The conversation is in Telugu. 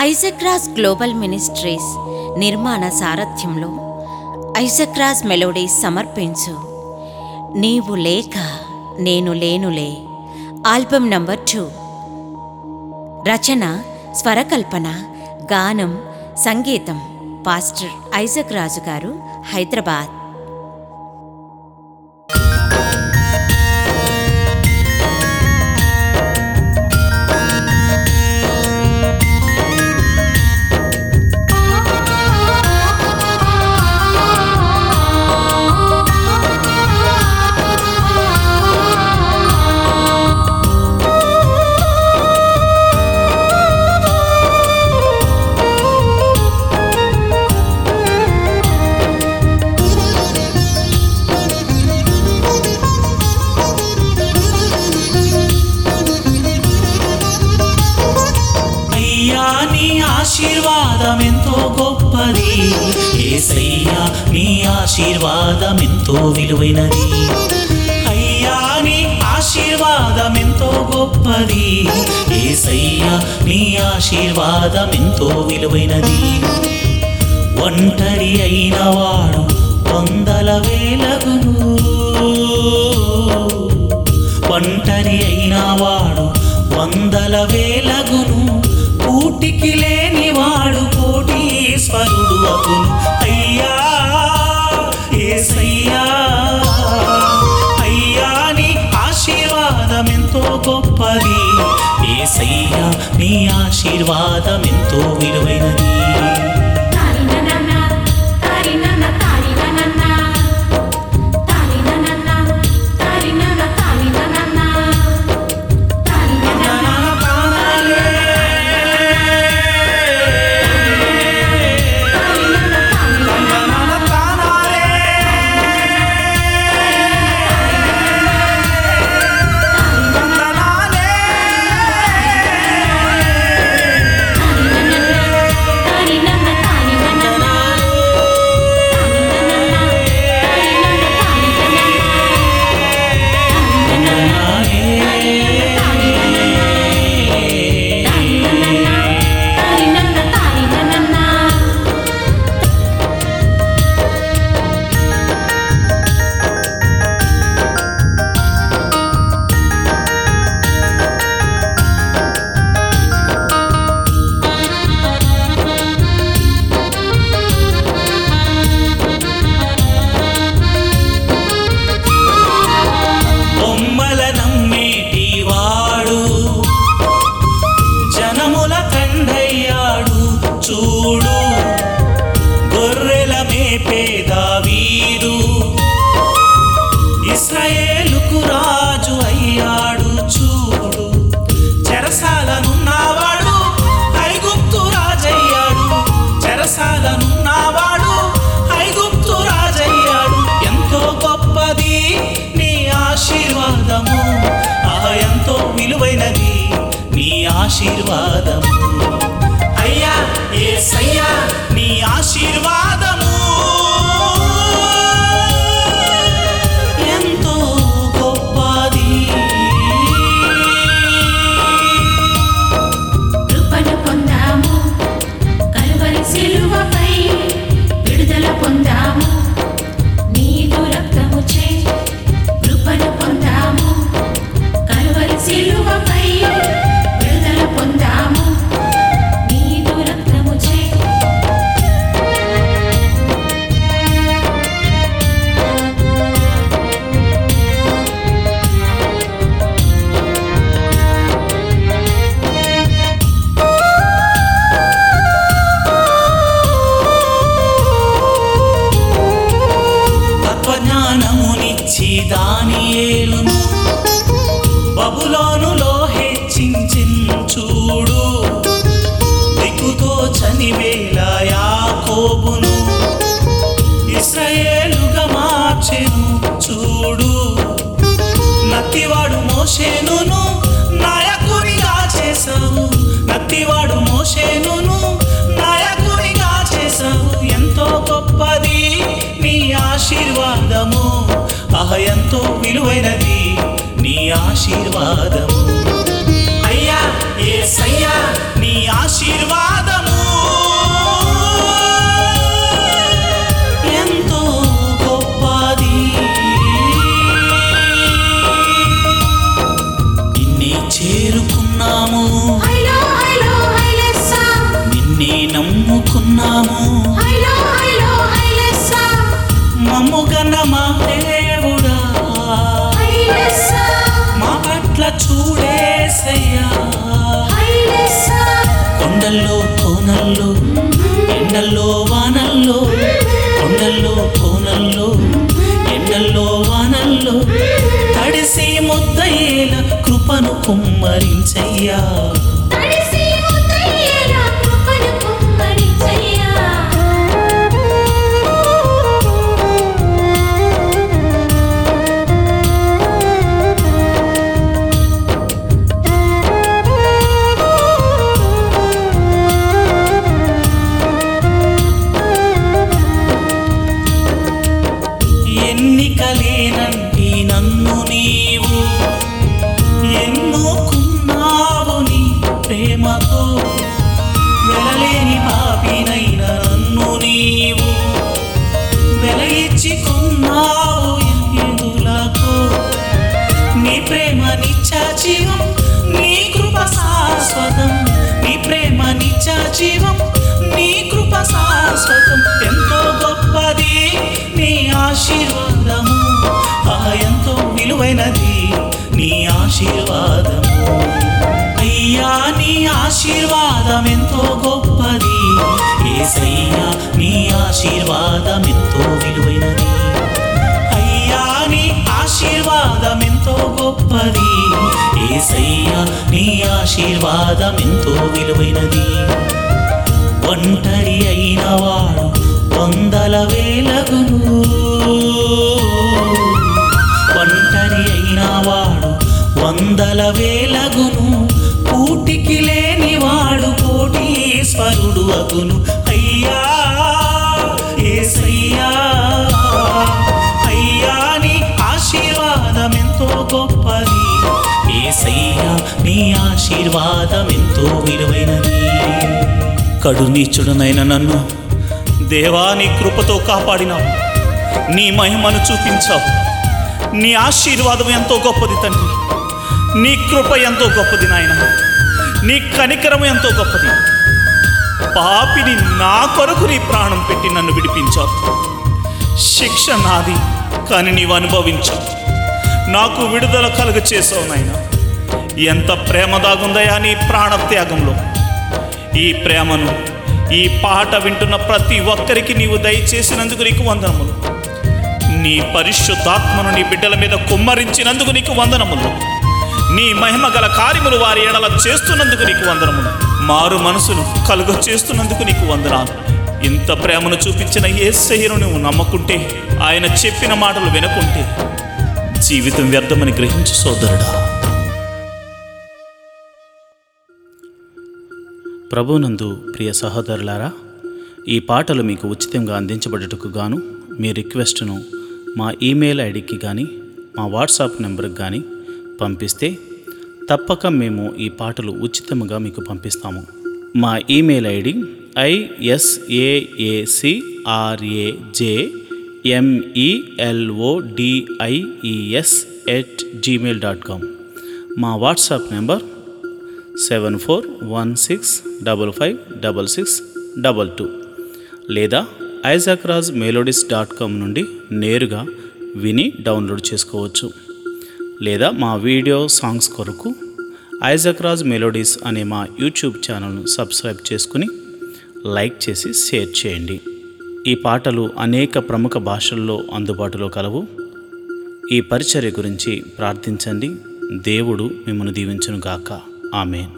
ఐజక్రాస్ గ్లోబల్ మినిస్ట్రీస్ నిర్మాణ సారథ్యంలో ఐజక్రాస్ మెలోడీస్ సమర్పించు. నీవు లేక నేను లేనులే. Album number two. రచన స్వరకల్పన గానం సంగీతం. పాస్టర్ ఐజక్ రాజు గారు హైదరాబాద్. గొప్పది. ఏసయ్యా నీ ఆశీర్వాదం ఎంతో విలువైనది. అయ్యా నీ ఆశీర్వాదం ఎంతో గొప్పది. ఏసయ్యా నీ ఆశీర్వాదం ఎంతో విలువైనది. ఒంటరి అయిన వాడు వందల వేలగును. ఒంటరి అయిన వాడు వందల వేలగును. ఏసయ్యా నీ ఆశీర్వాదం ఎంతో విలువైనది. నీ ఆశీర్వాదము అయ్యా సయ్యా నీ ఆశీర్వాదము ఎంతో విలువైనది నీ ఆశీర్వాదము. అయ్యా ఏ సయ్యా నీ ఆశీర్వాదము. ఎంతో గొప్పది. నిన్నే చేరుకున్నాము. నిన్నే నమ్ముకున్నాము. మమ్ముగన్న మాటే పట్ల చూడేసయ్యా. కొండల్లో కోనల్లో ఎండల్లో వానల్లో కొండల్లో కోనల్లో ఎండల్లో వానల్లో తడిసి ముద్దయ్యేల కృపను కుమ్మరించయ్యా. వెలలేని పాపినైన నన్ను నీవు వెల కొన్నావు ఎందులకు. నీ ప్రేమ నిత్య ఆశీర్వాదం ఎంతో గొప్పది. ఏసయ్యా నీ ఆశీర్వాదం ఎంతో విలువైనది. అయ్యా నీ ఆశీర్వాదం ఎంతో గొప్పది. ఏసయ్యా నీ ఆశీర్వాదం ఎంతో విలువైనది. ఒంటరి అయిన వాడు వందల వేలగును. ఒంటరి అయిన వాడు వందల వేలగును. అగును అయ్యా ఏసయ్యా. అయ్యా నీ ఆశీర్వాదం ఎంతో గొప్పది. ఏసయ్యా నీ ఆశీర్వాదం ఎంతో విలువైనది కడునీచుడనైన నన్ను దేవాని కృపతో కాపాడినావు. నీ మహిమను చూపించావు. నీ ఆశీర్వాదం ఎంతో గొప్పది తండ్రి. నీ కృప ఎంతో గొప్పది నాయన. నీ కనికరం ఎంతో గొప్పది. పాపిని నా కొరకు నీ ప్రాణం పెట్టి నన్ను విడిపించావు శిక్ష నాది కానీ నీవు అనుభవించావు నాకు విడుదల కలుగ చేసావు నాయన. ఎంత ప్రేమ దాగుందయా నీ ప్రాణత్యాగంలో ఈ ప్రేమను ఈ పాట వింటున్న ప్రతి ఒక్కరికి నీవు దయచేసినందుకు నీకు వందనములు. నీ పరిశుద్ధాత్మను నీ బిడ్డల మీద కుమ్మరించినందుకు నీకు వందనములు. నీ మహిమ గల కార్యములు వారి ఎడల చేస్తున్నందుకు నీకు వందనములు. మారు మనసును కలుగ చేస్తున్నందుకు నీకు వందనాలు. ఇంత ప్రేమను చూపించిన ఏ నువ్వు నమ్మకుంటే ఆయన చెప్పిన మాటలు వినకుంటే జీవితం వ్యర్థమని గ్రహించు సోదరుడా. ప్రభునందు ప్రియ సహోదరులారా ఈ పాటలు మీకు ఉచితంగా అందించబడుటకు గాను మీ రిక్వెస్ట్ను మా ఈమెయిల్ ఐడికి కానీ మా వాట్సాప్ నెంబర్కి కానీ పంపిస్తే తప్పక మేము ఈ పాటలు ఉచితంగా మీకు పంపిస్తాము. మా email ID ISAACRAJ MELODIES at Gmail dot com మా WhatsApp number seven four one six double five double six double two లేదా Isaac Raj melodies dot com నుండి నేరుగా విని డౌన్లోడ్ చేసుకోవచ్చు. లేదా మా వీడియో సాంగ్స్ కొరకు ఐజక్రాజ్ మెలోడీస్ అనే మా యూట్యూబ్ ఛానల్ను సబ్స్క్రైబ్ చేసుకుని లైక్ చేసి షేర్ చేయండి. ఈ పాటలు అనేక ప్రముఖ భాషల్లో అందుబాటులో కలవు. ఈ పరిచర్య గురించి ప్రార్థించండి. దేవుడు మిమ్మల్ని దీవించునుగాక. ఆమెన్.